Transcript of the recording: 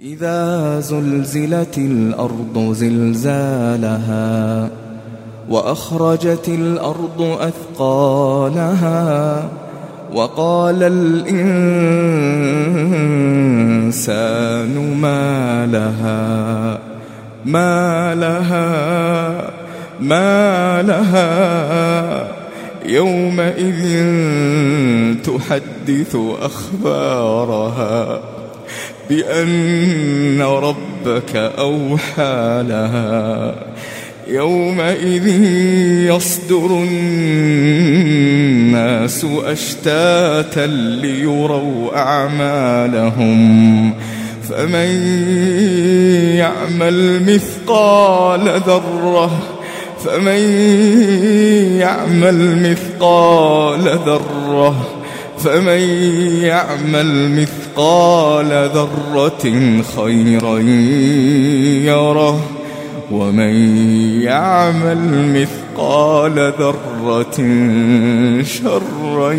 إذا زلزلت الأرض زلزالها وأخرجت الأرض أثقالها وقال الإنسان ما لها ما لها ما لها. يومئذ تحدث أخبارها. بأن ربك أوحى لها. يومئذ يصدر الناس أشتاتا ليروا أعمالهم. فمن يعمل مثقال ذرة فمن يعمل مثقال ذرة فمن يعمل مثقال ذرة خيرا يره ومن يعمل مثقال ذرة شرا